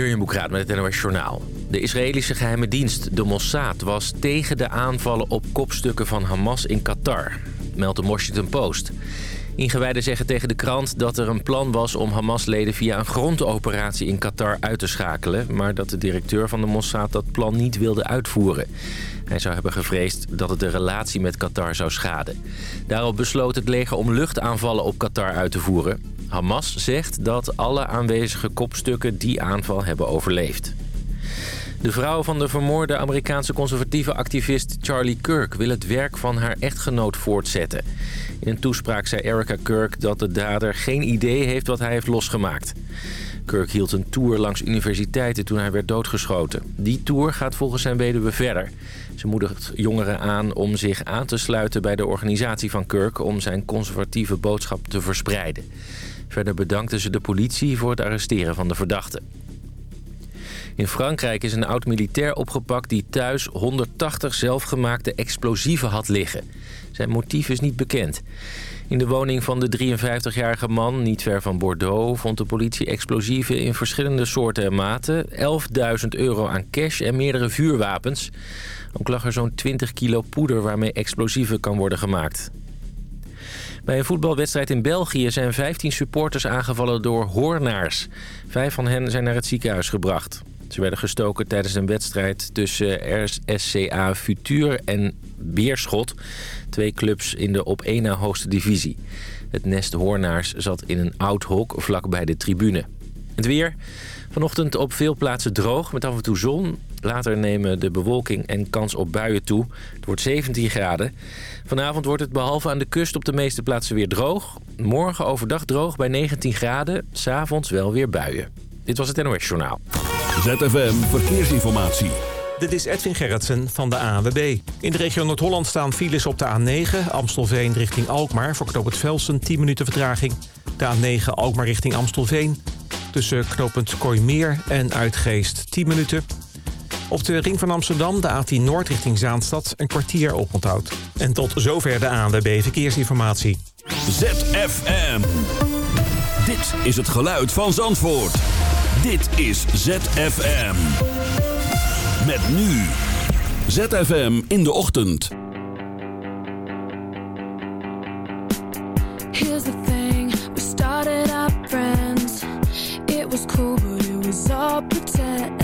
Jurjen Boekraat met het NOS Journaal. De Israëlische geheime dienst, de Mossad, was tegen de aanvallen op kopstukken van Hamas in Qatar, meldt de Washington Post. Ingewijden zeggen tegen de krant dat er een plan was om Hamas-leden via een grondoperatie in Qatar uit te schakelen... maar dat de directeur van de Mossad dat plan niet wilde uitvoeren. Hij zou hebben gevreesd dat het de relatie met Qatar zou schaden. Daarop besloot het leger om luchtaanvallen op Qatar uit te voeren. Hamas zegt dat alle aanwezige kopstukken die aanval hebben overleefd. De vrouw van de vermoorde Amerikaanse conservatieve activist Charlie Kirk... wil het werk van haar echtgenoot voortzetten. In een toespraak zei Erica Kirk dat de dader geen idee heeft wat hij heeft losgemaakt. Kirk hield een tour langs universiteiten toen hij werd doodgeschoten. Die tour gaat volgens zijn weduwe verder. Ze moedigt jongeren aan om zich aan te sluiten bij de organisatie van Kirk... om zijn conservatieve boodschap te verspreiden. Verder bedankte ze de politie voor het arresteren van de verdachte. In Frankrijk is een oud-militair opgepakt die thuis 180 zelfgemaakte explosieven had liggen. Zijn motief is niet bekend. In de woning van de 53-jarige man, niet ver van Bordeaux... vond de politie explosieven in verschillende soorten en maten... 11.000 euro aan cash en meerdere vuurwapens. Ook lag er zo'n 20 kilo poeder waarmee explosieven kan worden gemaakt. Bij een voetbalwedstrijd in België zijn 15 supporters aangevallen door hoornaars. Vijf van hen zijn naar het ziekenhuis gebracht. Ze werden gestoken tijdens een wedstrijd tussen SCA Futur en Beerschot. Twee clubs in de op één na hoogste divisie. Het nest hoornaars zat in een oud hok vlakbij de tribune. Het weer. Vanochtend op veel plaatsen droog met af en toe zon. Later nemen de bewolking en kans op buien toe. Het wordt 17 graden. Vanavond wordt het behalve aan de kust op de meeste plaatsen weer droog. Morgen overdag droog bij 19 graden. S'avonds wel weer buien. Dit was het NOS Journaal. ZFM Verkeersinformatie. Dit is Edwin Gerritsen van de ANWB. In de regio Noord-Holland staan files op de A9... Amstelveen richting Alkmaar voor knooppunt Velsen 10 minuten vertraging. De A9 Alkmaar richting Amstelveen. Tussen knooppunt Kooimeer en Uitgeest 10 minuten. Op de ring van Amsterdam, de A10 Noord richting Zaanstad... een kwartier oponthoud. En tot zover de ANWB Verkeersinformatie. ZFM. Dit is het geluid van Zandvoort. Dit is ZFM. Met nu. ZFM in de ochtend. Here's the thing, we started out friends. It was cool, but it was all pretend.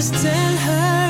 just tell her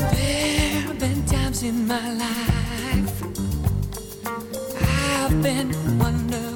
There have been times in my life I've been wondering.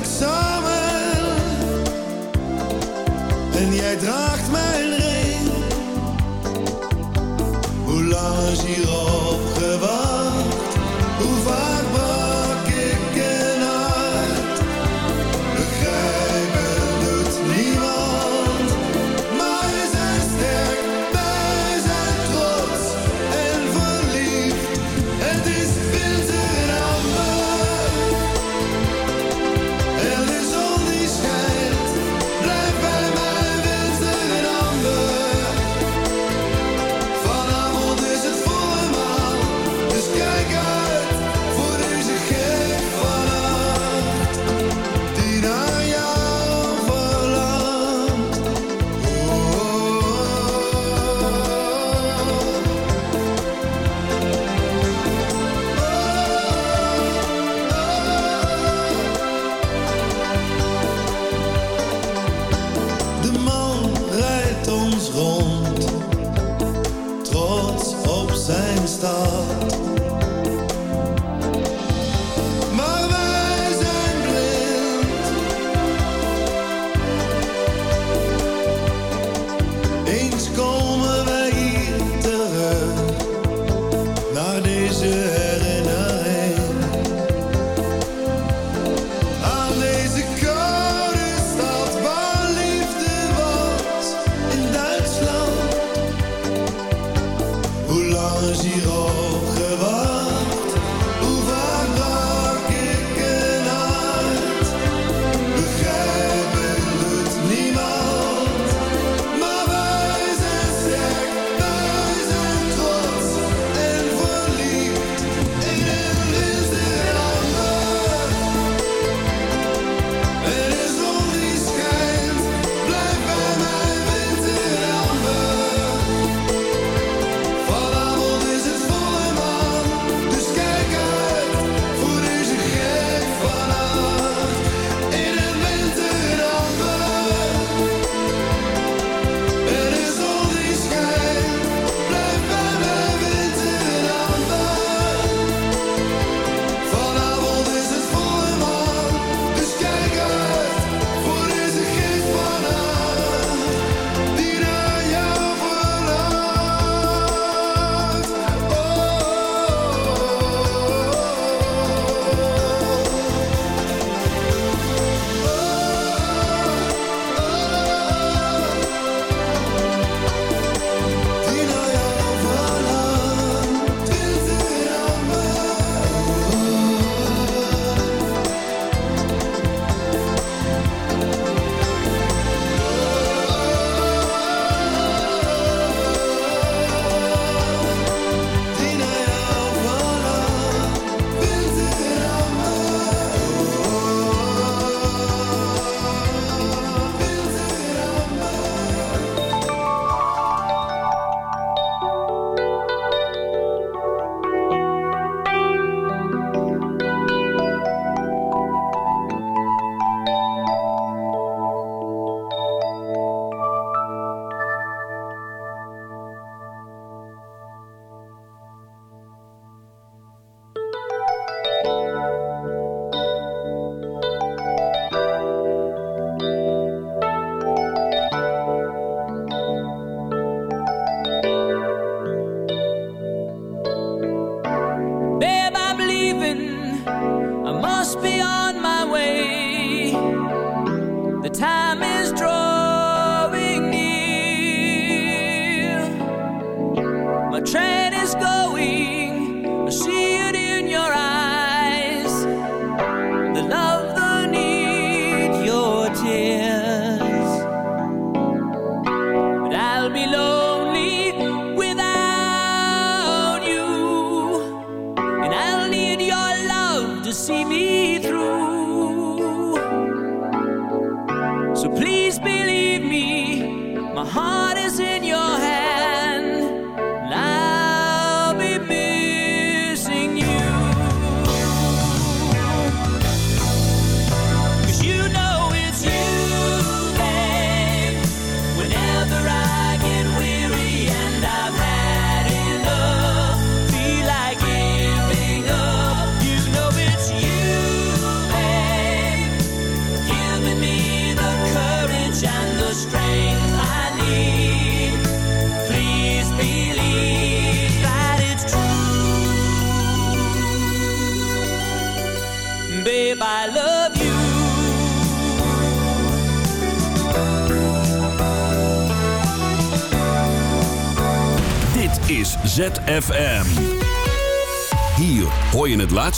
examen en jij draagt mijn ring. Hoe lang is hier al?